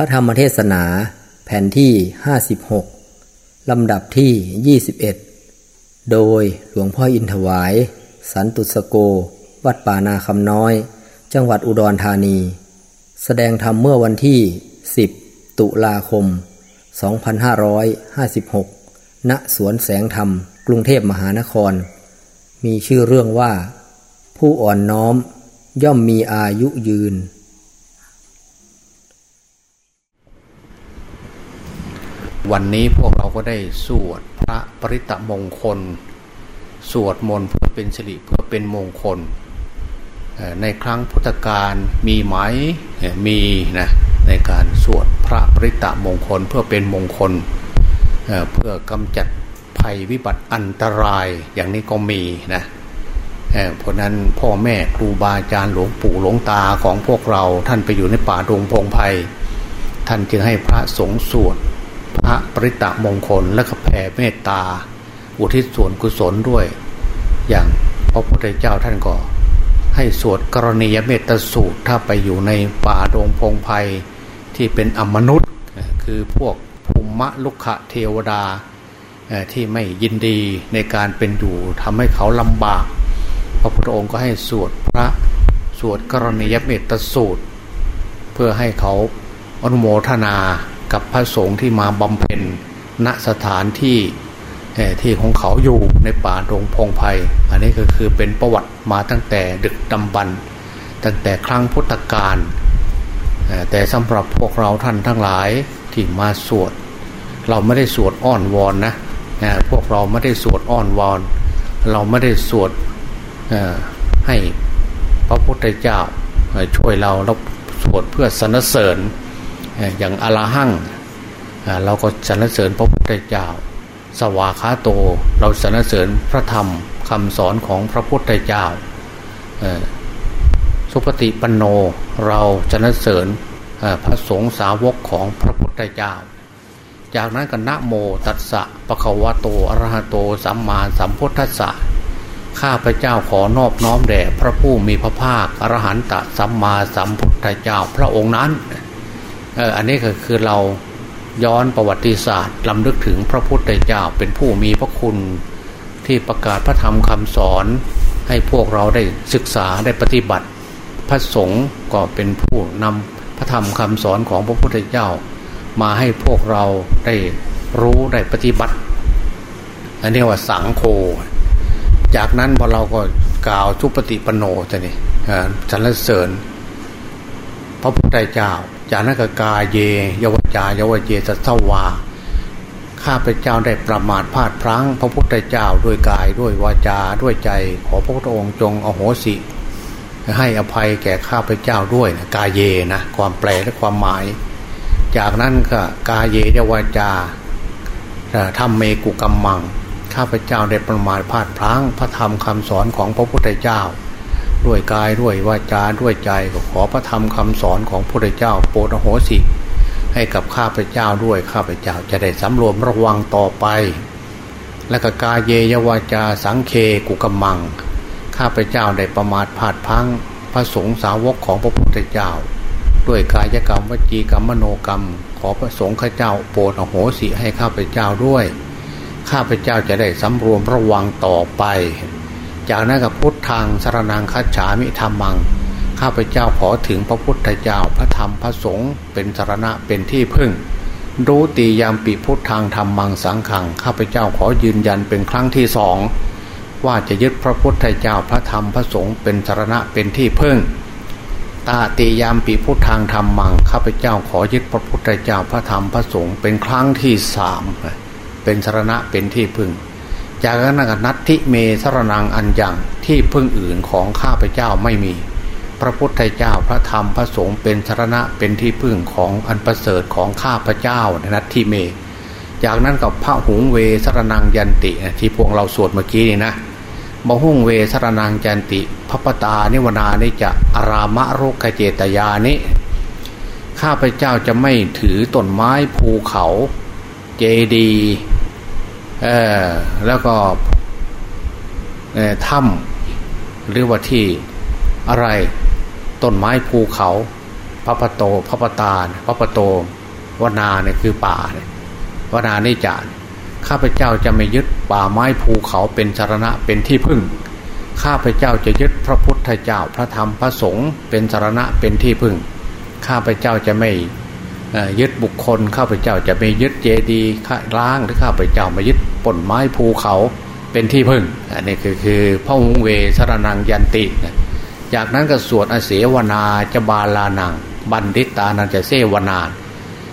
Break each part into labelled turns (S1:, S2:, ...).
S1: ระธรรมเทศนาแผ่นที่ 56 ลำดับที่ 21 โดยหลวงพ่ออินถวาย สันตุสโก วัดป่านาคำน้อย จังหวัดอุดรธานี แสดงธรรมเมื่อวันที่ 10 ตุลาคม 2556 ณ สวนแสงธรรม กรุงเทพมหานคร มีชื่อเรื่องว่า ผู้อ่อนน้อมย่อมมีอายุยืน
S2: วันนี้พวกเราก็ได้สวดพระปริตะมงคล สวดมนต์เพื่อเป็นสิริเพื่อเป็นมงคล ในครั้งพุทธกาลมีไหมมีนะในการสวดพระปริตะมงคลเพื่อเป็นมงคล เพื่อกำจัดภัยวิบัติอันตรายอย่างนี้ก็มีนะเพราะนั้นพ่อแม่ครูบาอาจารย์หลวงปู่หลวงตาของพวกเราท่านไปอยู่ในป่าดงพงไพ่ท่านจึงให้พระสงฆ์สวด ระปริตะมงคลและก็แผ่เมตตา อุทิศส่วนกุศลด้วย อย่างพระพุทธเจ้าท่านก็ ให้สวดกรณียเมตสูตรถ้าไปอยู่ในป่าดงพงไพที่เป็นอมนุษย์คือพวกภูมิลุกขะเทวดาที่ไม่ยินดีในการเป็นอยู่ทำให้เขาลำบาก พระพุทธองค์ก็ให้สวดพระสวดกรณียเมตสูตร เพื่อให้เขาอนุโมทนา กับพระสงฆ์ที่มาบำเพ็ญณสถานที่ที่ของเขาอยู่ในป่าดงพงไพ่อันนี้ก็คือเป็นประวัติมาตั้งแต่ดึกดำบรรตั้งแต่ครั้งพุทธกาลแต่สำหรับพวกเราท่านทั้งหลายที่มาสวด เราไม่ได้สวดอ้อนวอนนะพวกเราไม่ได้สวดอ้อนวอน เราไม่ได้สวดให้พระพุทธเจ้าช่วยเราเราสวดเพื่อสรรเสริญ อย่างอลาหั่งเราก็สรรเสริญพระพุทธเจ้า สวาคาโต เราสรรเสริญพระธรรมคำสอนของพระพุทธเจ้าสุปฏิปันโนเราสรรเสริญพระสงฆ์สาวกของพระพุทธเจ้า จากนั้นก็นะโมตัสสะปะคะวะโตอรหะโตสัมมาสัมพุทธัสสะข้าพเจ้าขอนอบน้อมแด่พระผู้มีพระภาคอรหันตสัมมาสัมพุทธเจ้าพระองค์นั้น เอออันนี้ก็คือเราย้อนประวัติศาสตร์ลำลึกถึงพระพุทธเจ้าเป็นผู้มีพระคุณที่ประกาศพระธรรมคำสอน ให้พวกเราได้ศึกษาได้ปฏิบัติ พระสงฆ์ก็เป็นผู้นำพระธรรมคำสอนของพระพุทธเจ้า มาให้พวกเราได้รู้ได้ปฏิบัติ อันนี้ว่าสังโฆจากนั้นพอเราก็กล่าวทุปฏิปโนจะนี่สรรเสริญ พระพุทธเจ้า จากนั้นก็กาเย ยวจายวเจสัตวา ข้าพเจ้าได้ประมาทพลาดพลั้ง พระพุทธเจ้าด้วยกายด้วยวาจาด้วยใจ ขอพระพุทธองค์จงอโหสิ ให้อภัยแก่ข้าพเจ้าด้วยกาเยนะความแปลและความหมาย จากนั้นก็กาเยยวจาทำเมกุกรรมมัง ข้าพเจ้าได้ประมาทพลาดพลั้ง พระธรรมคำสอนของพระพุทธเจ้า ด้วยกายด้วยวาจาด้วยใจก็ขอพระธรรมคำสอนของพระเจ้าโปรดโหสิ ให้กับข้าพเจ้าด้วยข้าพเจ้าจะได้สำรวมระวังต่อไป และก็กายเยยวาจาสังเคกุกมัง ข้าพเจ้าได้ประมาทพลาดพังพระสงฆ์สาวกของพระพุทธเจ้า ด้วยกายกรรมวจีกรรมมโนกรรม ขอพระสงฆ์ข้าเจ้าโปรดอโหสิให้ข้าพเจ้าด้วย ข้าพเจ้าจะได้สำรวมระวังต่อไป จากนั้นกับพุทธทางสารนังคัจฉามิธรรมัง ข้าพเจ้าขอถึงพระพุทธเจ้าพระธรรมพระสงฆ์เป็นสารณะเป็นที่พึ่ง รู้ตียามปีพุทธทางธรรมังสังขัง ข้าพเจ้าขอยืนยันเป็นครั้งที่สองว่าจะยึดพระพุทธเจ้าพระธรรมพระสงฆ์เป็นสารณะเป็นที่พึ่ง ตาตียามปีพุทธทางธรรมัง ข้าพเจ้าขอยึดพระพุทธเจ้าพระธรรมพระสงฆ์เป็นครั้งที่สามเป็นสารณะเป็นที่พึ่ง จากนั้นกนัตทิเมสรนังอันยังที่พึ่งอื่นของข้าพเจ้าไม่มี พระพุทธเจ้าพระธรรมพระสงฆ์เป็นสรณะเป็นที่พึ่งของอันประเสริฐของข้าพเจ้านัตทิเม จากนั้นกับพระหุงเวสรนังยันติที่พวกเราสวดเมื่อกี้นี่นะมหุงเวสรนังยันติพระปตานิวนานิจะอารามะโรกเจตยานิข้าพเจ้าจะไม่ถือต้นไม้ภูเขา เจดีเออ แล้วก็ถ้ำหรือว่าที่อะไรต้นไม้ภูเขาพระปโตพระปตาพระปโตวนาเนี่ยคือป่าเนี่ยวนานิจารข้าพเจ้าจะไม่ยึดป่าไม้ภูเขาเป็นสารณะเป็นที่พึ่ง ข้าพเจ้าจะยึดพระพุทธเจ้าพระธรรมพระสงฆ์เป็นสารณะเป็นที่พึ่ง ข้าพเจ้าจะไม่ยึดบุคคล ข้าพเจ้าจะไม่ยึดเจดีย์ล้างหรือข้าพเจ้ามายึด ป่นไม้ภูเขาเป็นที่พึ่ง อันนี้คือคือพระหงเวสรนังยันติจากนั้นก็สวดอเสวนาจะบาลานัง บันดิตานันจะเสวนาน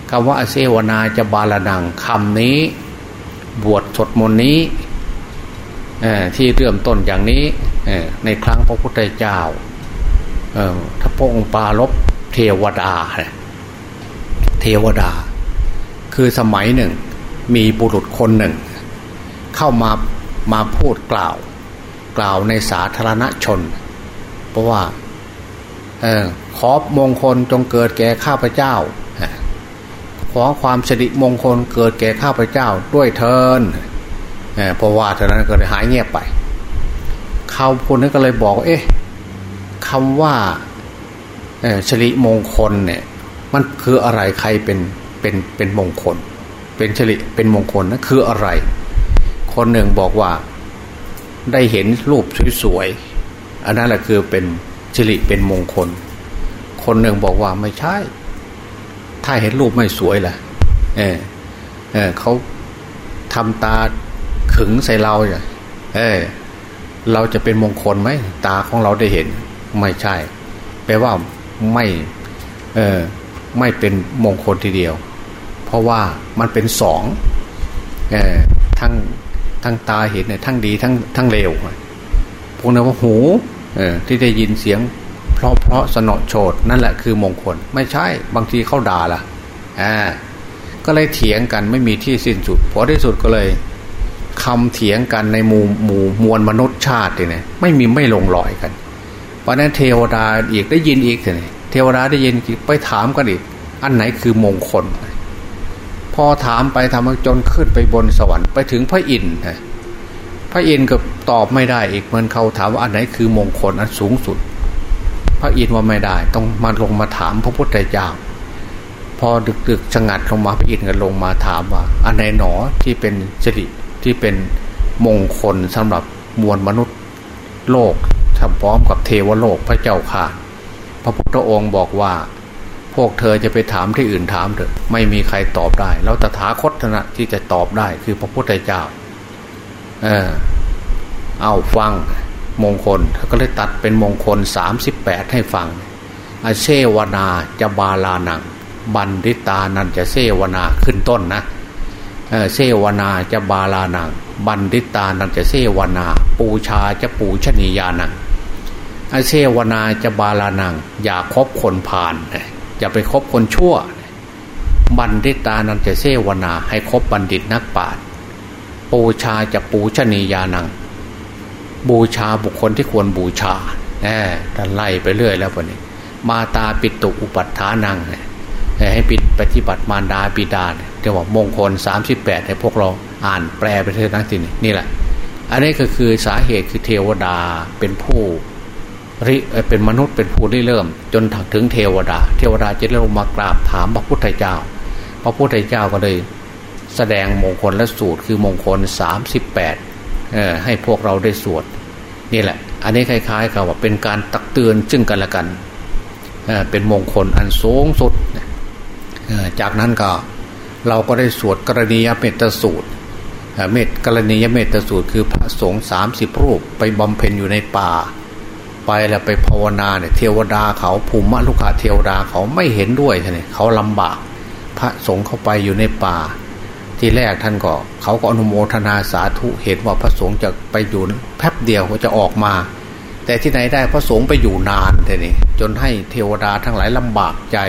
S2: คำว่าอเสวนาจะบาลานังคำนี้ บวชสดมนนี้ที่เริ่มต้นอย่างนี้ในครั้งพระพุทธเจ้าถ้าพระองค์ปาลบเทวดา เทวดา คือสมัยหนึ่ง มีบุรุษคนหนึ่ง เข้ามามาพูดกล่าว กล่าวในสาธารณชน เพราะว่าออขอมงคลจงเกิดแก่ข้าพเจ้า ขอความสิริมงคลเกิดแก่ข้าพเจ้าด้วยเทินเพราะว่าเท่านั้นก็เลยหายเงียบไปเขาพูดนั้นก็เลยบอกเอ๊ะคำว่าสิริมงคลเนี่ย มันคืออะไรใครเป็นเป็นเป็นมงคล เป็นสิริเป็นมงคลนั่นคืออะไร คนหนึ่งบอกว่าได้เห็นรูปสวยๆอันนั้นแหละคือเป็นสิริเป็นมงคล คนหนึ่งบอกว่าไม่ใช่ ถ้าเห็นรูปไม่สวยล่ะ เออเออเขาทำตาขึงใส่เราอย่เออเราจะเป็นมงคลไหมตาของเราได้เห็น ไม่ใช่ แปลว่าไม่เออไม่เป็นมงคลทีเดียว เพราะว่ามันเป็นสองเออทั้ง ทั้งตาเห็นเนี่ยทั้งดีทั้งทั้งเลวพวกนั้นว่าหูเออที่ได้ยินเสียง เพราะเพราะสนอโฉดนั่นแหละคือมงคล ไม่ใช่บางทีเข้าด่าล่ะอ่าก็เลยเถียงกันไม่มีที่สิ้นสุดพอที่สุดก็เลยคำเถียงกันในหมู่หมู่มวลมนุษย์ชาติเนี่ยไม่มีไม่ลงรอยกัน เพราะนั้นเทวดาอีกได้ยินอีกเลยเทวดาได้ยินไปถามกันอีก อันไหนคือมงคล พอถามไปทำจนขึ้นไปบนสวรรค์ไปถึงพระอินทร์พระอินทร์ก็ตอบไม่ได้อีกเหมือนเขาถามว่าอันไหนคือมงคลอันสูงสุด พระอินทร์ว่าไม่ได้ ต้องมาลงมาถามพระพุทธเจ้าพอดึกๆชะงัดลงมาพระอินทร์ก็ลงมาถามว่า อันไหนหนอที่เป็นสิริที่เป็นมงคลสำหรับมวลมนุษย์โลกทำพร้อมกับเทวโลกพระเจ้าค่ะ พระพุทธองค์บอกว่า พวกเธอจะไปถามที่อื่นถามเถอะ ไม่มีใครตอบได้ แล้วตถาคตนะที่จะตอบได้คือพระพุทธเจ้า เออ เอาฟังมงคลเขาก็เลยตัดเป็นมงคลสามสิบแปดให้ฟังอเสวนาจะ พาลานัง ปัณฑิตานัญจะเสวนาขึ้นต้นนะ อเสวนาจะ พาลานัง ปัณฑิตานัญจะเสวนา ปูชาจะปูชนียานังอเสวนาจะ พาลานัง อย่าคบคนพาล อย่าไปคบคนชั่ว ปัณฑิตานัญจะเสวนา ให้คบบัณฑิตนักปราชญ์ปูชาจะปูชนียานัง บูชาบุคคลที่ควรบูชาแหมไล่ไปเรื่อยแล้ววันนี้ มาตาปิตุอุปัฏฐานังให้ปิดปฏิบัติมารดาปิดาเรียกว่ามงคล 38ให้พวกเราอ่านแปลไปเท่านั้นสินี่แหละ อันนี้ก็คือสาเหตุคือเทวดาเป็นผู้ ริเป็นมนุษย์เป็นผู้ได้เริ่ม จนถึงเทวดา เทวดาจะลงมากราบถามพระพุทธเจ้า พระพุทธเจ้าก็เลย แสดงมงคลและสูตรคือมงคลสามสิบแปดให้พวกเราได้สวดนี่แหละ อันนี้คล้ายๆกับว่าเป็นการตักเตือนซึ่งกันและกันเป็นมงคลอันสูงสุดจากนั้นก็เราก็ได้สวดกรณียเมตสูตรเมตกรณียเมตสูตรคือพระสงฆ์สามสิบรูปไปบำเพ็ญอยู่ในป่า ไปแล้วไปภาวนาเนี่ยเทวดาเขาภูมิลุกะเทวดาเขาไม่เห็นด้วยท่านเขาลำบาก พระสงฆ์เข้าไปอยู่ในป่า ที่แรกท่านก็เขาก็อนุโมทนาสาธุเห็นว่าพระสงฆ์จะไปอยู่แป๊บเดียวก็จะออกมา แต่ที่ไหนได้พระสงฆ์ไปอยู่นานท่านี่จนให้เทวดาทั้งหลายลำบากใจ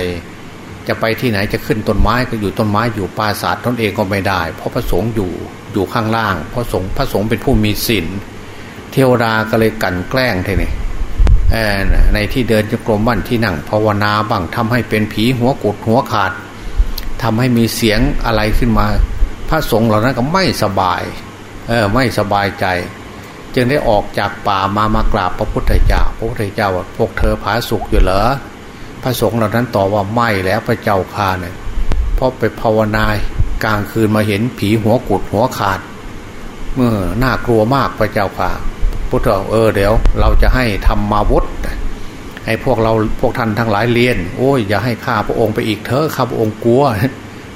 S2: จะไปที่ไหนจะขึ้นต้นไม้ก็อยู่ต้นไม้อยู่ปราสาทตนเองก็ไม่ได้ เพราะพระสงฆ์อยู่อยู่ข้างล่างพระสงฆ์พระสงฆ์เป็นผู้มีศีลเทวดาก็เลยกันแกล้งท่านี่ ในที่เดินจงกรมบ้านที่นั่งภาวนาบ้างทำให้เป็นผีหัวกุดหัวขาดทำให้มีเสียงอะไรขึ้นมา พระสงฆ์เหล่านั้นก็ไม่สบายเออไม่สบายใจ จึงได้ออกจากป่ามามากราบพระพุทธเจ้าพระพุทธเจ้าว่าพวกเธอผาสุกอยู่เหรอผระสงฆ์เหล่านั้นตอบว่าไม่แล้วพระเจ้าค่าเนี่ยพราะไปภาวนากลางคืนมาเห็นผีหัวกุดหัวขาดเมื่อน่ากลัวมากพระเจ้าค่ะ พุทธเออเดี๋ยว เราจะให้ทำมาวุฒให้พวกเราพวกท่านทั้งหลายเรียน โอ้ยอย่าให้ข้าพระองค์ไปอีกเถอะข้าพระองค์กลัว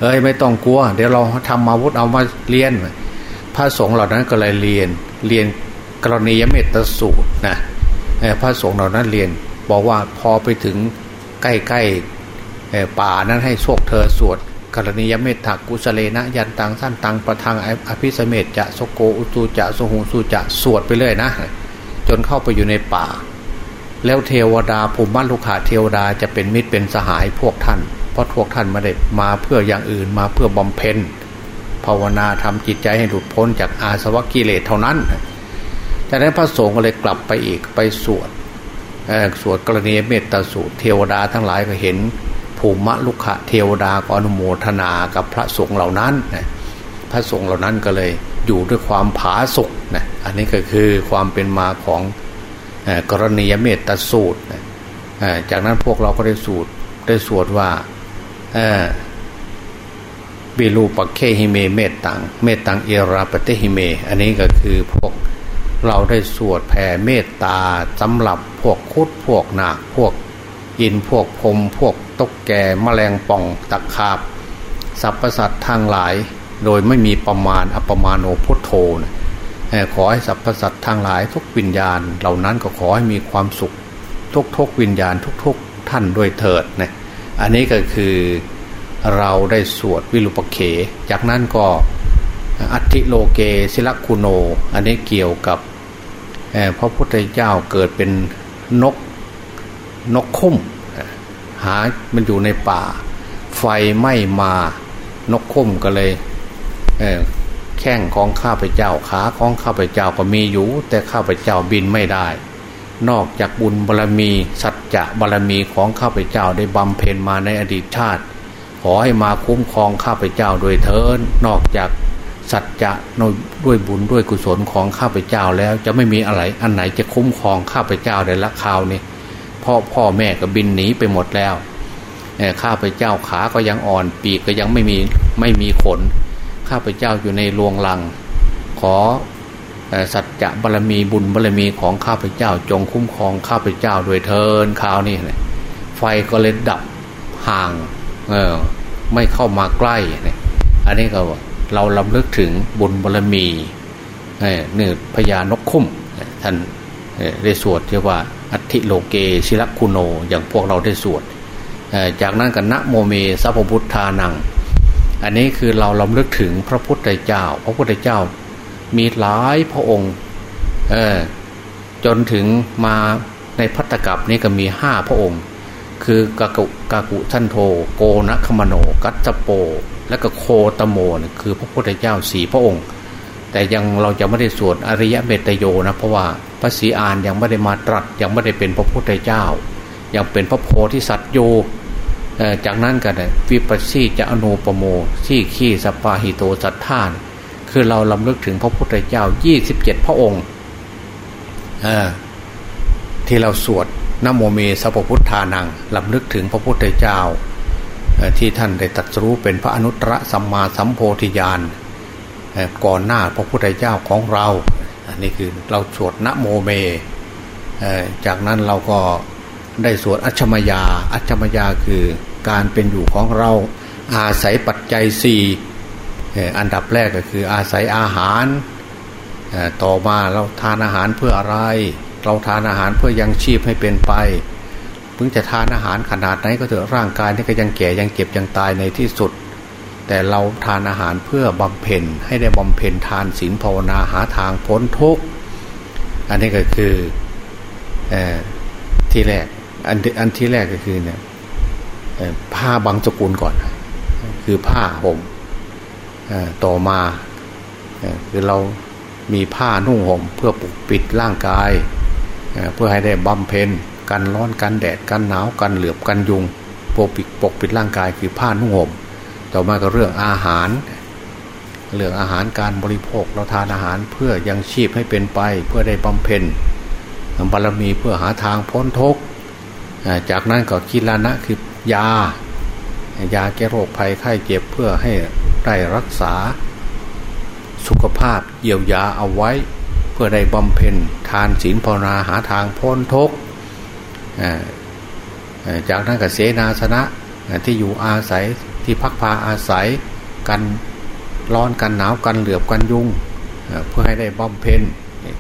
S2: เอ้ยไม่ต้องกลัว เดี๋ยวเราทำมาวุฒเอามาเรียน พระสงฆ์เหล่านั้นก็เลยเรียน เรียนกรณียเมตตสูตรนะพระสงฆ์เหล่านั้นเรียน บอกว่าพอไปถึงใกล้ๆป่านั้นให้โชคเธอสวด กรณียเมตตากุสเลนะยันตังสั้นตังประทังอภิสเมตจะสโกอุตูจะสหูสุจะสวดไปเลยนะ จนเข้าไปอยู่ในป่า แล้วเทวดาภูมิบ้านลูกขาเทวดาจะเป็นมิตรเป็นสหายพวกท่าน เพราะพวกท่านไม่ได้มาเพื่ออย่างอื่นมาเพื่อบำเพ็ญภาวนาทำจิตใจให้หลุดพ้นจากอาสวะกิเลสเท่านั้นจากนั้นพระสงฆ์ก็เลยกลับไปอีกไปสวดสวดกรณีเมตตาสูตรเทวดาทั้งหลายก็เห็น ภูมิรุกขเทวดาก็อนุโมทนากับพระสงฆ์เหล่านั้นนะพระสงฆ์เหล่านั้นก็เลยอยู่ด้วยความผาสุกนะอันนี้ก็คือความเป็นมาของกรณียเมตตาสูตรนะจากนั้นพวกเราก็ได้สูตรได้สวดว่าวิรูปักเขหิเมเมตตังเมตตังเอราปเถหิเม อันนี้ก็คือพวกเราได้สวดแผ่เมตตาสำหรับพวกคุดพวกนาคพวกอินพวกพรมพวก ตกแก่มแมลงป่องตะขาบสรรพสัตว์ทางหลาย โดยไม่มีประมาณอัปมาโนพุทโธนะขอให้สรรพสัตว์ทางหลายทุกวิญญาณ เหล่านั้นก็ขอให้มีความสุข ทุกทุกวิญญาณทุกๆท่านด้วยเถิดนะอันนี้ก็คือเราได้สวดวิรุปเข จากนั้นก็อัติโลเกศิลคุโน อันนี้เกี่ยวกับพระพุทธเจ้าเกิดเป็นนกนกคุ้ม หามันอยู่ในป่า ไฟไหม้มานกคุ้มก็เลยเแข้งของข้าพเจ้าขาของข้าพเจ้าก็มีอยู่ แต่ข้าพเจ้าบินไม่ได้ นอกจากบุญบารรมี สัจจะบารรมีของข้าพเจ้าได้บำเพ็ญมาในอดีตชาติ ขอให้มาคุ้มครองข้าพเจ้าโดยเทินนอกจากสัจจะด้วยบุญด้วยกุศลของข้าพเจ้าแล้วจะไม่มีอะไรอันไหนจะคุ้มครองข้าพเจ้าในละคราวนี้ พ่อพ่อแม่ก็บินหนีไปหมดแล้วข้าพเจ้าขาก็ยังอ่อนปีกก็ยังไม่มีไม่มีขน ข้าพเจ้าอยู่ในรวงลัง ขอสัจจะบารมีบุญบารมีของข้าพเจ้าจงคุ้มครองข้าพเจ้าโดยเทินข่าวนี่ไฟก็เลยดับห่างเออไม่เข้ามาใกล้เนี่ยอันนี้ก็เราลำลึกถึงบุญบารมีเนี่ยพญานกคุ้มท่านได้สวดเรียกว่า อัติโลเกศิลคุโนอย่างพวกเราได้สวดจากนั้นกันนะโมเมสัพพุทธานัง อันนี้คือเราลำลึกถึงพระพุทธเจ้า พระพุทธเจ้ามีหลายพระองค์จนถึงมาในพัตตกับนี้ก็มีห้าพระองค์ คือกากุกากุทันโท โกนะคมโน กัจโป และก็โคตโมนคือพระพุทธเจ้าสี่พระองค์ แต่ยังเราจะไม่ได้สวดอริยเมตโยนะเพราะว่าพระศรีอานยังไม่ได้มาตรัสยังไม่ได้เป็นพระพุทธเจ้า ยังเป็นพระโพธิสัตว์อยู่จากนั้นกันวิปัสสีจะอนุปโมที่ขี้สปาหิโตสัตธาน คือเราลำลึกถึงพระพุทธเจ้า 27 พระองค์ที่เราสวดนโมเมสัพพุทธานังลำลึกถึงพระพุทธเจ้าที่ท่านได้ตรัสรู้เป็นพระอนุตตรสัมมาสัมโพธิญาณ ก่อนหน้าพระพุทธเจ้าของเรา อันนี้คือเราสวดนะโมเม จากนั้นเราก็ได้สวดอัชมยา อัชมยาคือการเป็นอยู่ของเราอาศัยปัจจัยสี่อันดับแรกก็คืออาศัยอาหาร ต่อมาเราทานอาหารเพื่ออะไร เราทานอาหารเพื่อยังชีพให้เป็นไปเพิ่งจะทานอาหารขนาดไหนก็เถอะร่างกายนี่ก็ยังแก่ยังเก็บยังตายในที่สุด แต่เราทานอาหารเพื่อบำเพ็ญให้ได้บำเพ็ญทานศีลภาวนาหาทางพ้นทุกข์อันนี้ก็คืออที่แรกอันอันที่แรกก็คือเนี่ยผ้าบางสกุลก่อน คือผ้าห่มต่อมาคือเรามีผ้านุ่งห่มเพื่อปกปิดร่างกายเพื่อให้ได้บำเพ็ญกันร้อนกันแดดกันหนาวกันเหลือบกันยุงปกปิดปกปิดร่างกายคือผ้านุ่งห่ม ต่อมาก็เรื่องอาหาร เรื่องอาหารการบริโภคเราทานอาหารเพื่อยังชีพให้เป็นไปเพื่อได้บำเพ็ญบารมีเพื่อหาทางพ้นทุกข์จากนั้นก็กิลานะคือยา ยาแก้โรคภัยไข้เจ็บเพื่อให้ได้รักษาสุขภาพเยียวยาเอาไว้ เพื่อได้บำเพ็ญทานศีลภาวนาหาทางพ้นทุกข์จากนั้นก็เสนาสนะที่อยู่อาศัย ที่พักพาอาศัยกันร้อนกันหนาวกันเหลือบกันยุงเพื่อให้ได้บำเพ็ญ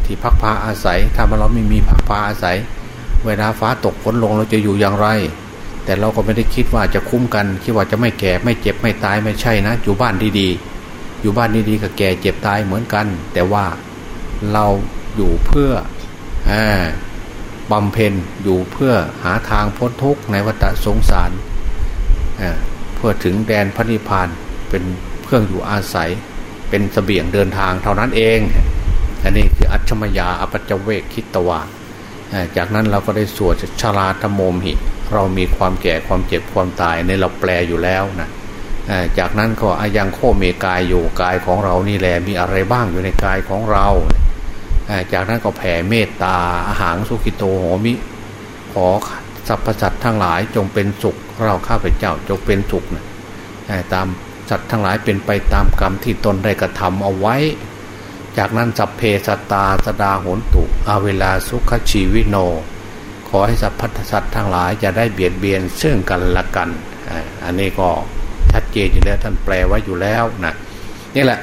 S2: ที่พักพาอาศัย ถ้าเราไม่มีพักพาอาศัย เวลาฟ้าตกฝนลงเราจะอยู่อย่างไร แต่เราก็ไม่ได้คิดว่าจะคุ้มกัน คิดว่าจะไม่แก่ไม่เจ็บไม่ตายไม่ใช่นะ อยู่บ้านดีๆ อยู่บ้านดีๆกับแก่เจ็บตายเหมือนกัน แต่ว่าเราอยู่เพื่อบำเพ็ญอยู่เพื่อหาทางพ้นทุกข์ในวัฏสงสารเพื่อถึงแดนพระนิพพานเป็นเครื่องอยู่อาศัย เป็นสเสบียงเดินทางเท่านั้นเอง อันนี้คืออัจฉมยาอปัจเวกคิตวาจากนั้นเราก็ได้สวดชาลาธโมมหิ เรามีความแก่ความเจ็บความตายในเราแปลอยู่แล้วนะจากนั้นก็อายังโคเมกายอยู่กายของเรานี่แหละมีอะไรบ้างอยู่ในกายของเรา จากนั้นก็แผ่เมตตาอาหารสุขิโตโหมิ ขอ สรรพสัตว์ทั้งหลายจงเป็นสุข เราข้าพเจ้าจงเป็นสุขนะตามสัตว์ทั้งหลายเป็นไปตามกรรมที่ตนได้กระทำเอาไว้ จากนั้นสัพเพสตาสดาโหนตุอาเวลาสุขชีวิโน ขอให้สัพพัทสัตว์ทั้งหลายจะได้เบียดเบียนซึ่งกันและกัน อันนี้ก็ชัดเจนอยู่แล้วท่านแปลไว้อยู่แล้วนะนี่แหละ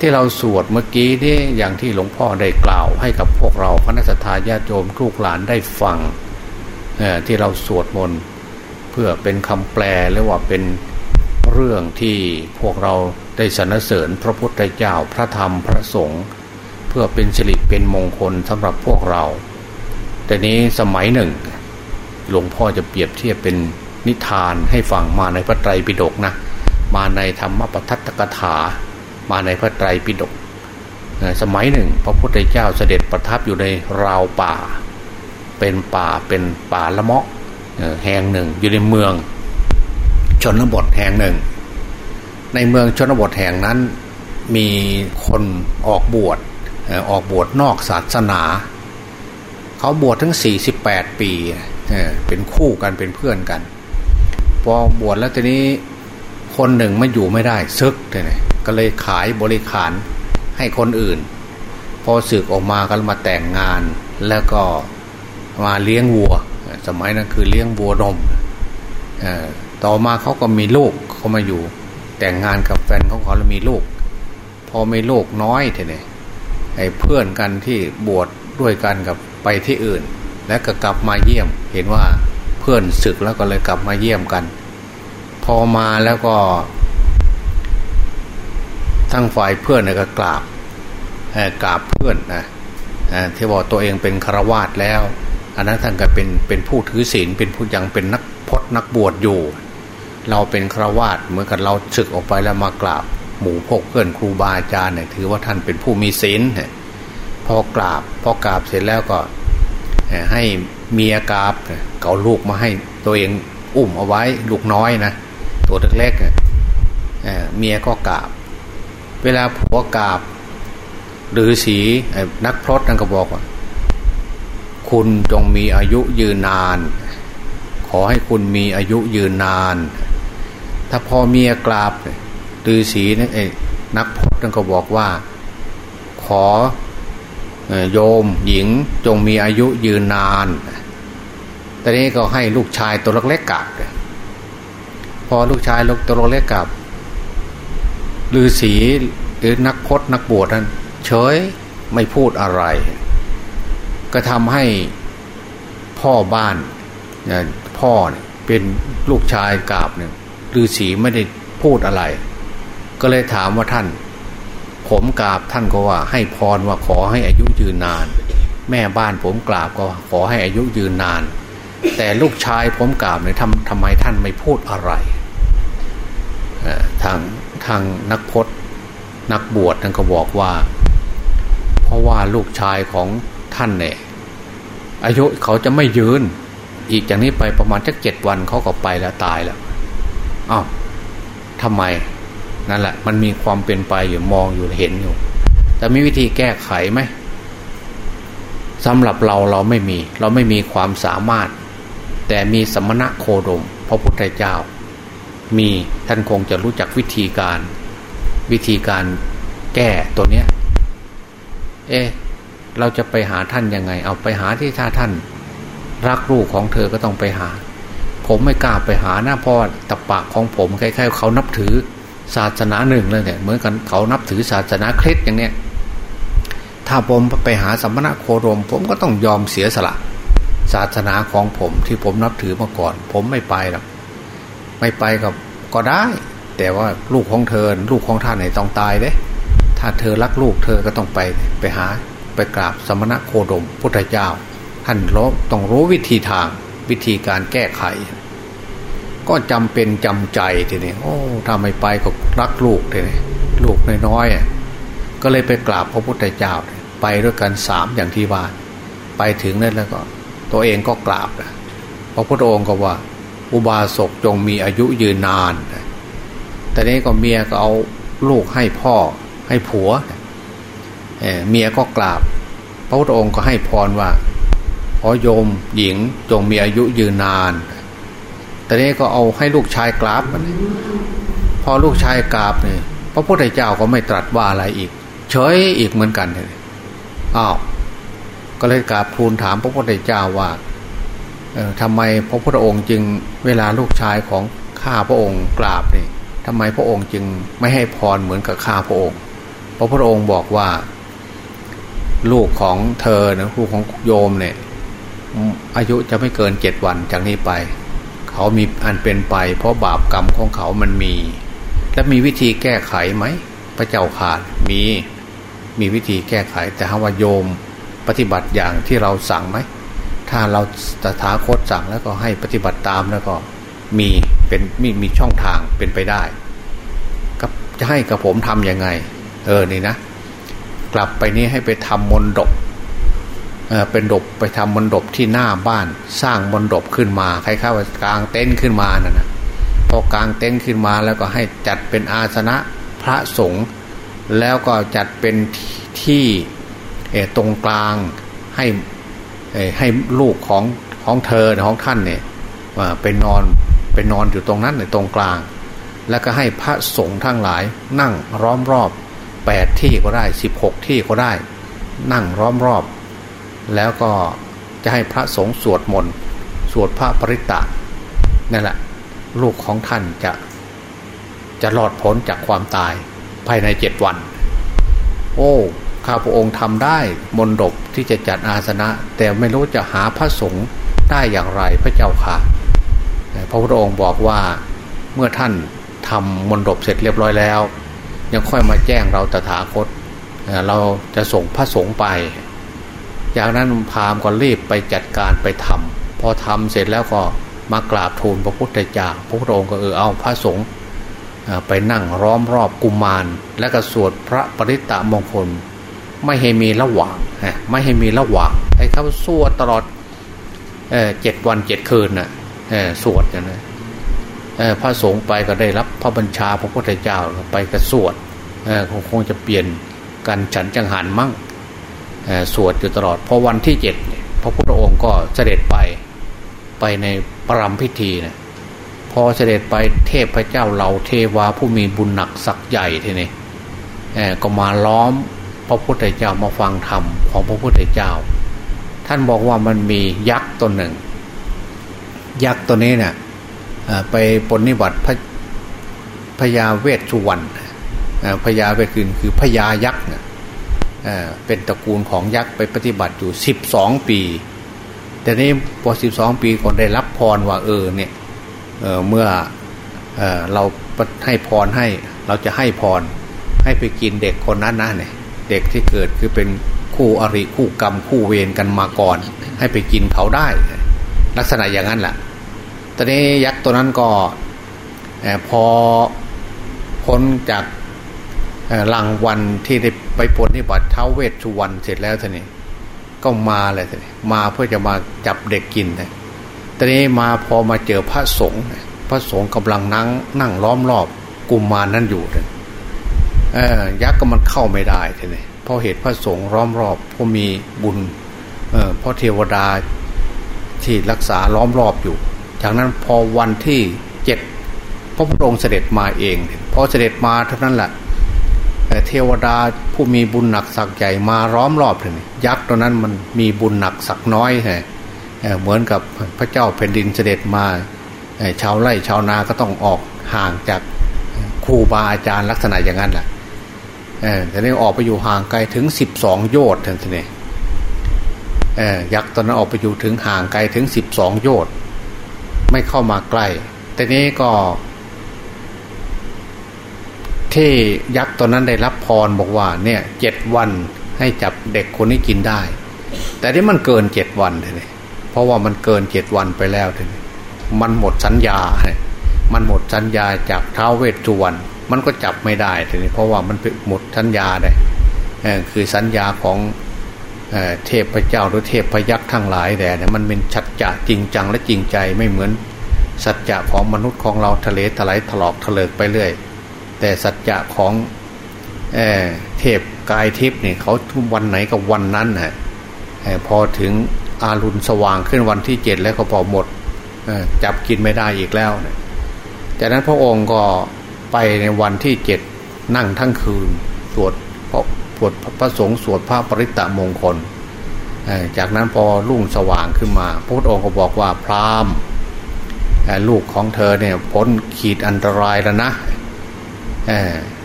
S2: ที่เราสวดเมื่อกี้นี่อย่างที่หลวงพ่อได้กล่าว ให้กับพวกเราคณะสัตยาโยมลูกหลานได้ฟัง ที่เราสวดมนต์เพื่อเป็นคำแปลหรือว่าเป็นเรื่องที่พวกเราได้สรรเสริญพระพุทธเจ้าพระธรรมพระสงฆ์เพื่อเป็นสิริเป็นมงคลสำหรับพวกเรา แต่นี้สมัยหนึ่ง หลวงพ่อจะเปรียบเทียบเป็นนิทานให้ฟังมาในพระไตรปิฎกนะ มาในธรรมปทัตตกถา มาในพระไตรปิฎกสมัยหนึ่ง พระพุทธเจ้าเสด็จประทับอยู่ในราวป่า เป็นป่าเป็นป่าละเมาะแห่งหนึ่ง อยู่ในเมือง ชนบทแห่งหนึ่ง ในเมืองชนบทแห่งนั้น มีคนออกบวชออกบวชนอกศาสนา เขาบวชทั้ง 48 ปีเป็นคู่กันเป็นเพื่อนกันพอบวชแล้วทีนี้คนหนึ่งไม่อยู่ไม่ได้ซึกเลยก็เลยขายบริขารให้คนอื่น พอสึกออกมาก็มาแต่งงานแล้วก็ มาเลี้ยงวัว สมัยนั้นคือเลี้ยงวัวนมต่อมาเขาก็มีลูกเขามาอยู่ แต่งงานกับแฟนของเขาแล้วมีลูก พอมีลูกน้อยทีนี้ไอ้เพื่อนกันที่บวชดด้วยกันกับไปที่อื่น แล้วก็กลับมาเยี่ยม เห็นว่าเพื่อนศึกแล้วก็เลยกลับมาเยี่ยมกัน พอมาแล้วก็ทั้งฝ่ายเพื่อนก็กราบกราบเพื่อนนะที่บอกตัวเองเป็นคารวาสแล้ว อันนั้นท่านก็เป็นเป็นผู้ถือศีลเป็นผู้ยังเป็นนักพจนักบวชอยู่ เราเป็นครวาสเหมือนกับเราศึกออกไปแล้วมากราบ หมู่พกเพื่อนครูบาอาจารย์เนี่ยถือว่าท่านเป็นผู้มีศีลพอกราบพอกราบเสร็จแล้วก็ให้เมียกราบเก่าลูกมาให้ตัวเองอุ้มเอาไว้ลูกน้อยนะตัวเล็กๆเมียก็กราบ เวลาผัวกราบหรือสีนักพรตนั่นก็บอกว่า คุณจงมีอายุยืนนาน ขอให้คุณมีอายุยืนนาน ถ้าพอเมียกราบตือสีนั่นเองนักพจน์ก็บอกว่า ขอโยมหญิงจงมีอายุยืนนานตอนนี้ก็ให้ลูกชายตัวเล็กๆกลับพอลูกชายลูกตัวเล็กกลับลือสีหรือนักพจน์นักบวชนั้นเฉยไม่พูดอะไร ก็ทำให้พ่อบ้านพ่อเนี่ยเป็นลูกชายกาบเนี่ยฤาษีไม่ได้พูดอะไร ก็เลยถามว่าท่าน ผมกราบท่านก็ว่า ให้พรว่าขอให้อายุยืนนาน แม่บ้านผมกราบก็ขอให้อายุยืนนาน แต่ลูกชายผมกราบเนี่ยทำทำไมท่านไม่พูดอะไรทางทางนักพจนักบวชท่านก็บอกว่า เพราะว่าลูกชายของ ท่านเนี่ยอายุเขาจะไม่ยืน อีกจากนี้ไปประมาณสักเจ็ดวันเขาก็ไปแล้วตายแล้วอา้าวทำไมนั่นแหละ มันมีความเป็นไปอยู่มองอยู่เห็นอยู่ แต่มีวิธีแก้ไขไหมสำหรับเราเราไม่มี เราไม่มีความสามารถ แต่มีสมณะโคดม พระพุทธเจ้า มีท่านคงจะรู้จักวิธีการ วิธีการแก้ตัวเนี้ย เอ๊ เราจะไปหาท่านยังไง เอาไปหาที่ท่าท่าน รักลูกของเธอก็ต้องไปหา ผมไม่กล้าไปหาหน้าพ่อตะปากของผมคล้ายๆเขานับถือศาสนาหนึ่งเลยเนี่ยเหมือนกันเขานับถือศาสนาคริสต์อย่างเนี้ยถ้าผมไปหาสัมมณะโคดม ผมก็ต้องยอมเสียสละ ศาสนาของผมที่ผมนับถือมาก่อน ผมไม่ไปหรอกไม่ไปกับก็ได้ แต่ว่าลูกของเธอ ลูกของท่านไหนต้องตายเด้ถ้าเธอรักลูกเธอก็ต้องไปไปหา ไปกราบสมณะโคดมพุทธเจ้า ท่านรู้ต้องรู้วิธีทางวิธีการแก้ไข ก็จำเป็นจำใจทีนี้โอ้ถ้าไม่ไปก็รักลูกทีนี้ลูกน้อยๆก็เลยไปกราบพระพุทธเจ้า ไปด้วยกันสามอย่างที่ว่าไปถึงนั่นแล้วก็ ตัวเองก็กราบนะพระพุทธองค์ก็ว่า อุบาสกจงมีอายุยืนนานแต่นี้ก็เมียก็เอาลูกให้พ่อให้ผัว เมียก็กราบ พระพุทธองค์ก็ให้พรว่าขอโยมหญิงจงมีอายุยืนนาน แต่นี้ก็เอาให้ลูกชายกราบพอลูกชายกราบเนี่ยพระพุทธเจ้าก็ไม่ตรัสว่าอะไรอีก เฉยอีกเหมือนกันเลยอ้าวก็เลยกราบทูลถามพระพุทธเจ้าว่าเออทำไมพระพุทธองค์จึงเวลาลูกชายของข้าพระองค์กราบเนี่ยทำไมพระองค์จึงไม่ให้พรเหมือนกับข้าพระองค์ พระพุทธองค์บอกว่า ลูกของเธอนะลูกของโยมเนี่ย อายุจะไม่เกินเจ็ดวันจากนี้ไป เขามีอันเป็นไป เพราะบาปกรรมของเขามันมี และมีวิธีแก้ไขไหม พระเจ้าขาดมีมีวิธีแก้ไข แต่ถ้าว่าโยมปฏิบัติอย่างที่เราสั่งไหม ถ้าเราตถาคตสั่งแล้วก็ให้ปฏิบัติตามแล้วก็มีเป็นมีมีช่องทางเป็นไปได้ก็จะให้กับผมทำยังไง เออนี่นะ กลับไปนี้ให้ไปทำมนดบเเป็นดบไปทำมนดบที่หน้าบ้าน สร้างมนดบขึ้นมาใครเข้ากลางเต็นท์ขึ้นมาน่ะนะพอกลางเต็นท์ขึ้นมาแล้วก็ให้จัดเป็นอาสนะพระสงฆ์แล้วก็จัดเป็นที่ตรงกลางให้ให้ลูกของของเธอของท่านเนี่ยเป็นนอนเป็นนอนอยู่ตรงนั้นในตรงกลาง แล้วก็ให้พระสงฆ์ทั้งหลายนั่งร้อมรอบ แปดที่ก็ได้สิบหกที่ก็ได้ นั่งร้อมรอบ แล้วก็จะให้พระสงฆ์สวดมนต์สวดพระปริตะนั่นแหละ ลูกของท่านจะจะรอดพ้นจากความตายภายในเจ็ดวัน โอ้ข้าพระองค์ทำได้มนดบที่จะจัดอาสนะ แต่ไม่รู้จะหาพระสงฆ์ได้อย่างไรพระเจ้าค่ะพระพุทธองค์บอกว่าเมื่อท่านทำมนดบเสร็จเรียบร้อยแล้ว ยังค่อยมาแจ้งเราตถาคตเราจะส่งพระสงฆ์ไป จากนั้นพามก็รีบไปจัดการไปทำพอทำเสร็จแล้วก็มากราบทูลพระพุทธเจ้าพระพุทธองค์ก็เออเอาพระสงฆ์ไปนั่งร้อมรอบกุมมาร และก็สวดพระปริตตมงคล ไม่ให้มีระหว่างไม่ให้มีระหว่างให้เขาสวดตลอดเจ็ดวันเจ็ดคืนน่ะสวดกันนะ พระสงฆ์ไปก็ได้รับพระบัญชาพระพุทธเจ้าไปกระสวดคงคงจะเปลี่ยนกันฉันจังหันมั่งสวดอยู่ตลอดพอวันที่เจ็ดพระพุทธองค์ก็เสด็จไปไปในปรำพิธีนะพอเสด็จไปเทพพระเจ้าเราเทวาผู้มีบุญหนักสักใหญ่ทีนี้ก็มาล้อมพระพุทธเจ้ามาฟังธรรมของพระพุทธเจ้า ท่านบอกว่ามันมียักษ์ตนหนึ่ง ยักษ์ตัวนี้เนะี่ย ไปปนนิบัติพพญาเวชสุวรรณพญาเวชคือคือพญายักษ์เป็นตระกูลของยักษ์ไปปฏิบัติอยู่สิบสองปี แต่นี้พอสิบสองปีคนได้รับพรว่าเออเนี่ยเเมื่อเอเราให้พรให้เราจะให้พรให้ไปกินเด็กคนนั้นนะเนี่ยเด็กที่เกิดคือเป็นคู่อริคู่กรรมคู่เวรกันมาก่อน ให้ไปกินเขาได้ ลักษณะอย่างนั้นแหละ ตอนนี้ยักษ์ตัวนั้นก็พอพ้นจากรางวันที่ได้ไปปนที่บัตรเท้าเวชสุวรรณเสร็จแล้วท่านี้ก็มาเลยท่านี้มาเพื่อจะมาจับเด็กกินเลยตอนนี้มาพอมาเจอพระสงฆ์พระสงฆ์กำลังนั่งนั่งล้อมรอบกุมมานั้นอยู่เลยยักษ์ก็มันเข้าไม่ได้ท่านี้เพราะเหตุพระสงฆ์ล้อมรอบเพราะมีบุญเพราะเทวดาที่รักษาล้อมรอบอยู่ จากนั้นพอวันที่เจ็ดพระพุทธองค์เสด็จมาเองพอเสด็จมาเท่านั้นแหละเทวดาผู้มีบุญหนักสักใหญ่มาล้อมรอบเลยยักษ์ตัวนั้นมันมีบุญหนักสักน้อยฮะเหมือนกับพระเจ้าแผ่นดินเสด็จมาชาวไร่ชาวนาก็ต้องออกห่างจากครูบาอาจารย์ลักษณะอย่างนั้นแหละแต่นี่ออกไปอยู่ห่างไกลถึงสิบสองโยชน์ทันทีนี่ยักษ์ตอนนั้นออกไปอยู่ถึงห่างไกลถึงสิบสองโยชน์ ไม่เข้ามาใกล้ แต่นี้ก็ ที่ยักษ์ตอนนั้นได้รับพรบอกว่า เนี่ยเจ็ดวันให้จับเด็กคนนี้กินได้ แต่ที่มันเกินเจ็ดวันเลยเพราะว่ามันเกินเจ็ดวันไปแล้วเลยมันหมดสัญญา มันหมดสัญญาจากเท้าเวทจุวันมันก็จับไม่ได้เลยเพราะว่ามันหมดสัญญาเลยคือสัญญาของ เทพเจ้าหรือเทพพยักษ์ทั้งหลายแต่เนี่ยมันเป็นชัดจะจริงจังและจริงใจไม่เหมือนสัจจะของมนุษย์ของเราทะเลถลายถลอกถลิกไปเรื่อย แต่สัจจะของเอเทพกายทิพย์เนี่ยเขาวันไหนกับวันนั้นฮะพอถึงอารุณสว่างขึ้นวันที่เจ็ดแล้วก็พอหมดจับกินไม่ได้อีกแล้ว จากนั้นพระองค์ก็ไปในวันที่เจ็ดนั่งทั้งคืนสวด สวดพระสงฆ์สวดพระปริตตมงคล จากนั้นพอรุ่งสว่างขึ้นมา พระพุทธองค์ก็บอกว่าพราหมณ์ลูกของเธอเนี่ยพ้นขีดอันตรายแล้วนะ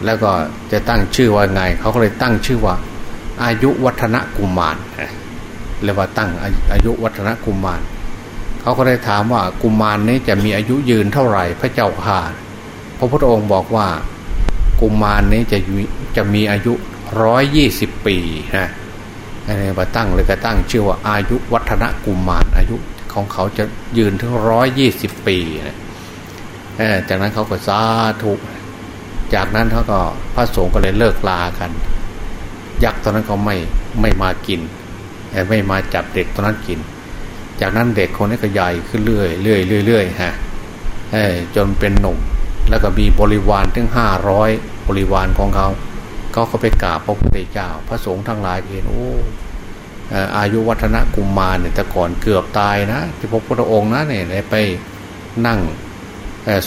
S2: แล้วก็จะตั้งชื่อว่าไง เขาก็เลยตั้งชื่อว่า อายุวัฒนกุมารเรียกว่าตั้งอายุวัฒนกุมาร เขาก็เลยถามว่ากุมารนี้จะมีอายุยืนเท่าไหร่พระเจ้าข่าพระพุทธองค์บอกว่ากุมารนี้จะจะมีอายุ ร้อยยี่สิบปีนะนี่มาตั้งเลยก็ตั้งชื่อว่าอายุวัฒนกุมารอายุของเขาจะยืนถึงร้อยยี่สิบปีนะจากนั้นเขาก็สาธุจากนั้นเขาก็พระสงฆ์ก็เลยเลิกลากัน ยักษ์ตอนนั้นเขาไม่ไม่มากินไม่มาจับเด็กตอนนั้นกิน จากนั้นเด็กคนนี้ก็ใหญ่ขึ้นเรื่อยเรื่อยเรื่อยฮะจนเป็นหนุ่มแล้วก็มีบริวารถึงห้าร้อยบริวารของเขา เขาก็ไปกราบพระพุทธเจ้า พระสงฆ์ทั้งหลายเห็นโอ้อายุวัฒนกุมมารเนี่ยแต่ก่อนเกือบตายนะ ที่พระพุทธองค์นะเนี่ยไปนั่ง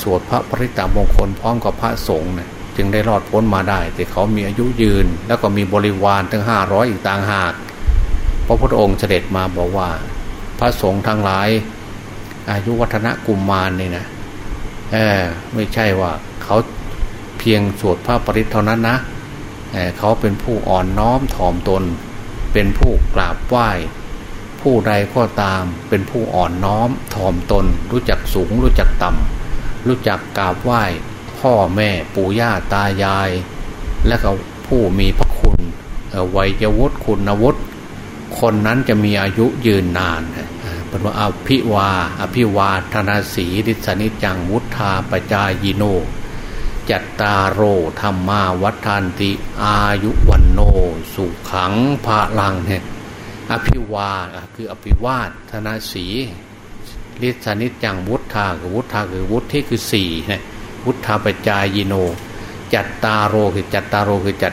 S2: สวดพระปริตามงคลพร้อมกับพระสงฆ์เนี่ยจึงได้รอดพ้นมาได้ แต่เขามีอายุยืน แล้วก็มีบริวารถึงห้าร้อยอีกต่างหากพระพุทธองค์เสด็จมาบอกว่า พระสงฆ์ทั้งหลาย อายุวัฒนกุมมารเนี่ยนะเออไม่ใช่ว่าเขาเพียงสวดพระปริตเท่านั้นนะ เขาเป็นผู้อ่อนน้อมถ่อมตน เป็นผู้กราบไหว้ ผู้ใดก็ตามเป็นผู้อ่อนน้อมถ่อมตน รู้จักสูงรู้จักต่ำรู้จักกราบไหว้ พ่อแม่ปู่ย่าตายาย และก็ผู้มีพระคุณวัยวุฒิคุณวุฒิคนนั้นจะมีอายุยืนนานเป็นว่าอภิวา อภิวาธนาสีดิสนิจังวุฒาปจายโน จัตตาโรธรรมาวัฏานติ อายุวันโน สุขังภาลังเนี่ยอภิวาคืออภิวาทนาสีลิสานิจังวุฒาคือวุฒาคือวุฒที่คือสี่เนี่ยวุฒาปจายโน จัตตาโรคือจัตตาโรคือจัด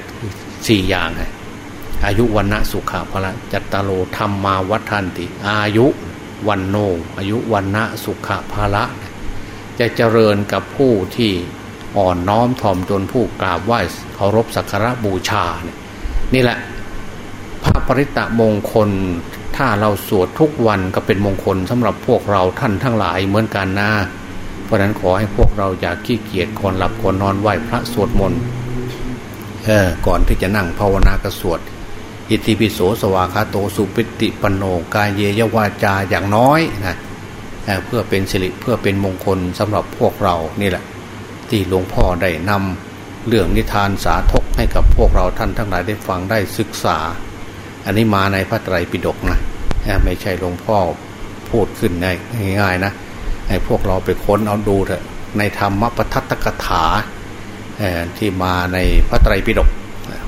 S2: สี่อย่างไงอายุวันนะสุขาภละจัตตาโรธรรมาวัฏานติ อายุวันโน อายุวันนะสุขภาละจะเจริญกับผู้ที่ อ่อนน้อมถ่อมตนผู้กราบไหว้เคารพสักการะบูชาเนี่ยนี่แหละพระปริตะมงคล ถ้าเราสวดทุกวันก็เป็นมงคลสำหรับพวกเราท่านทั้งหลายเหมือนกันนะเพราะนั้นขอให้พวกเราอย่าขี้เกียจก่อนหลับก่อนนอนไหว้พระสวดมนต์เออก่อนที่จะนั่งภาวนากระสวดอิติปิโสสวาคาโตสุปิติปโนกายเยยวาจาอย่างน้อยนะเพื่อเป็นสิริเพื่อเป็นมงคลสำหรับพวกเรานี่แหละ ที่หลวงพ่อได้นำเรื่องนิทานสาธกให้กับพวกเราท่านทั้งหลายได้ฟังได้ศึกษา อันนี้มาในพระไตรปิฎกนะไม่ใช่หลวงพ่อพูดขึ้นง่ายๆนะให้พวกเราไปค้นเอาดูเถอะในธรรมปทัตตกถาที่มาในพระไตรปิฎก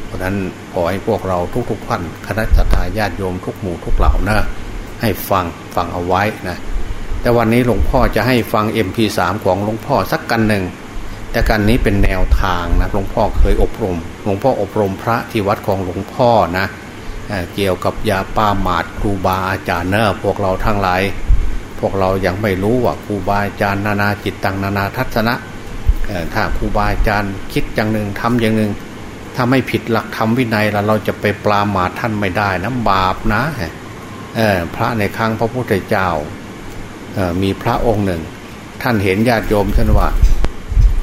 S2: เพราะนั้นขอให้พวกเราทุกๆท่านคณะสัตยาญาติโยมทุกหมู่ทุกเหล่านะให้ฟังฟังเอาไว้นะแต่วันนี้หลวงพ่อจะให้ฟัง MP3 ของหลวงพ่อสักกันหนึ่ง แต่การนี้เป็นแนวทางนะหลวงพ่อเคยอบรม หลวงพ่ออบรมพระที่วัดของหลวงพ่อนะเกี่ยวกับยาป้าหมาดครูบาอาจารย์เนอะพวกเราทั้งหลาย พวกเรายังไม่รู้ว่าครูบาอาจารย์นานาจิตตังนานาทัศนะถ้าครูบาอาจารย์คิดอย่างหนึ่งทำอย่างหนึ่งถ้าไม่ผิดหลักธรรมวินัยแล้วเราจะไปปลาหมาท่านไม่ได้นะบาปนะพระในครั้งพระพุทธเจ้ามีพระองค์หนึ่ ง ท่านเห็นญาติโยมท่านว่า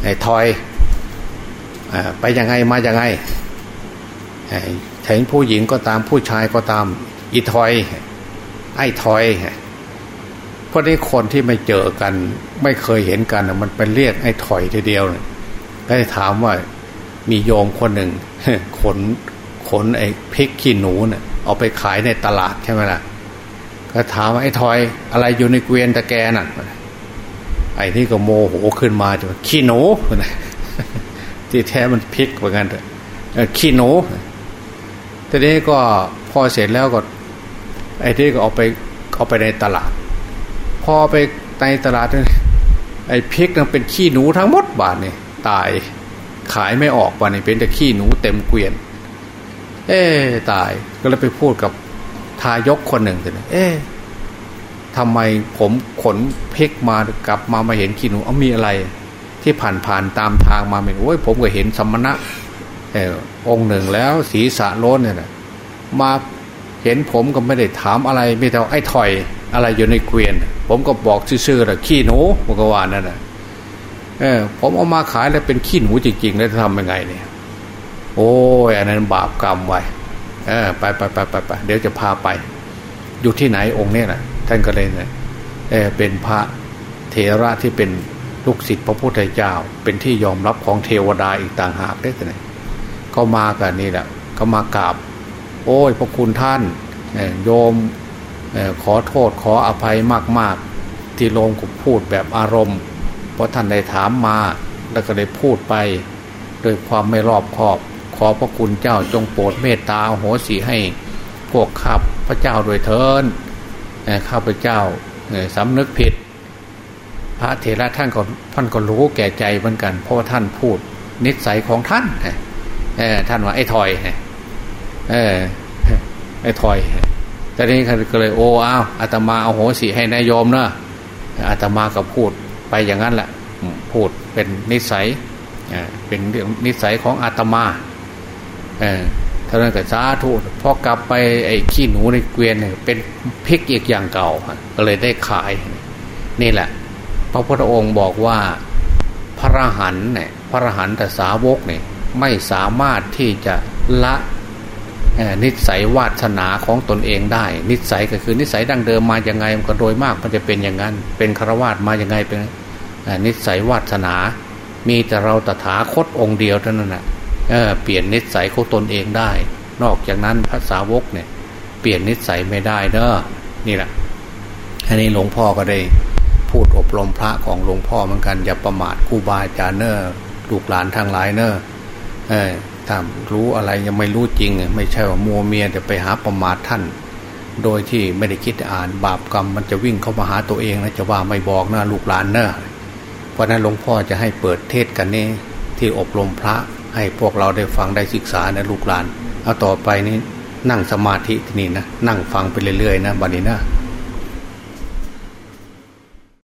S2: ไอ้ทอยไปยังไงมายังไงถึงผู้หญิงก็ตามผู้ชายก็ตาม อีทอย ไอ้ทอยเพราะนี่คนที่ไม่เจอกัน ไม่เคยเห็นกันมันเป็นเรียกไอ้ถอยทีเดียวเลยได้ถามว่ามีโยมคนหนึ่งขนขนไอ้พริกขี้หนูเนะ่ยเอาไปขายในตลาดใช่ไหมล่ะ ก็ถามว่าไอ้ทอย อะไรอยู่ในเกวียนตะแกน่ะ ไอ้นี่ก็โมโหขึ้นมาจะขี้หนูที่แท้มันพริกเหมือนกันเถอะขี้หนูทีนี้ก็พอเสร็จแล้วก็ ไอ้ที่ก็เอาไปเอาไปในตลาด พอไปในตลาดไอ้พริกนั่นเป็นขี้หนูทั้งหมดบาทนี่ตายขายไม่ออกบาทนี่เป็นแต่ขี้หนูเต็มเกวียน เอ๊ตายก็เลยไปพูดกับทายกคนหนึ่งเลยเอ๊ ทำไมผมขนเพกมากลับมามาเห็นขี้หนูเอามีอะไร ที่ผ่านผ่านตามทางมาเหมือนโอ้ยผมก็เห็นสมณะองค์หนึ่งแล้วศีรษะโล้นเนี่ยนะมาเห็นผมก็ไม่ได้ถามอะไรไม่แต่ไอ้ถอยอะไรอยู่ในเกวียน ผมก็บอกซื่อๆแหละขี้หนูมกวานนั่นแหละเออผมเอามาขายแล้วเป็นขี้หนูจริงๆ แล้วจะทำยังไงเนี่ย โอ้ยอันนั้นบาปกรรมไว้เออไปไปไปไปไปเดี๋ยวจะพาไป อยู่ที่ไหนองค์เนี่ยนะ ท่านก็เลยเนี่ยเออเป็นพระเทระที่เป็นลูกศิษย์พระพุทธเจ้า เป็นที่ยอมรับของเทวดาอีกต่างหากได้แต่ไหนก็มากันนี่แหละก็มากราบ โอ้ยพระคุณท่านโยมขอโทษขออภัยมาก ๆ ที่โลงผมพูดแบบอารมณ์ เพราะท่านได้ถามมาแล้วก็ได้พูดไปโดยความไม่รอบคอบ ขอพระคุณเจ้าจงโปรดเมตตาโหสีให้พวกข้าพระเจ้าโดยเทิน ข้าพเจ้าสำนึกผิด พระเถระท่านก็ท่านก็รู้แก่ใจเหมือนกัน เพราะว่าท่านพูดนิสัยของท่านท่านว่าไอ้ถอยเออไอ้ถอยตอนนี้ก็เลยโอ้อ้าวอาตมาเอาโหสิให้นายโยมเนอะอาตมาก็พูดไปอย่างนั้นแหละพูดเป็นนิสัยเป็นเรื่องนิสัยของอาตมา ท่านั้นก็สาธุพอกลับไปไอ้ขี้หนูในเกวียนเป็นพริกอีกอย่างเก่า ก็เลยได้ขาย นี่แหละ พระพุทธองค์บอกว่าพระหันเนี่ยพระหันแต่สาวกเนี่ยไม่สามารถที่จะละนิสัยวาสนาของตนเองได้ นิสัยก็คือนิสัยดั้งเดิมมาอย่างไงมันก็โดยมากมันจะเป็นอย่างนั้น เป็นครวาสมาอย่างไงเป็นนิสัยวาสนา มีแต่เราตถาคตองค์เดียวเท่านั้นแหะ เปลี่ยนนิสัยของตนเองได้ นอกจากนั้นพระสาวกเนี่ย เปลี่ยนนิสัยไม่ได้เนอะนี่แหละอันนี้หลวงพ่อก็ได้พูดอบรมพระของหลวงพ่อเหมือนกันอย่าประมาทครูบาอาจารย์เนอะลูกหลานทางหลายเนอะเออถ้ารู้อะไรยังไม่รู้จริง ไม่ใช่ว่ามัวเมียแต่ไปหาประมาทท่าน โดยที่ไม่ได้คิดอ่านบาปกรรมมันจะวิ่งเข้ามาหาตัวเองนะจะว่าไม่บอกนะลูกหลานเนอะเพราะนั้นหลวงพ่อจะให้เปิดเทศกันนี่ที่อบรมพระ ให้พวกเราได้ฟังได้ศึกษานะลูกหลานเอาต่อไปนี้นั่งสมาธิที่นี่นะนั่งฟังไปเรื่อยๆนะบัดนี้นะ